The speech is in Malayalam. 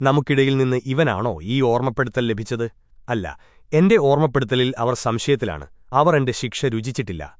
നമുക്കിടയിൽ നിന്ന് ഇവനാണോ ഈ ഓർമ്മപ്പെടുത്തൽ ലഭിച്ചത്? അല്ല എന്റെ ഓർമ്മപ്പെടുത്തലിൽ അവർ സംശയത്തിലാണ്. അവർ എന്റെ ശിക്ഷ രുചിച്ചിട്ടില്ല.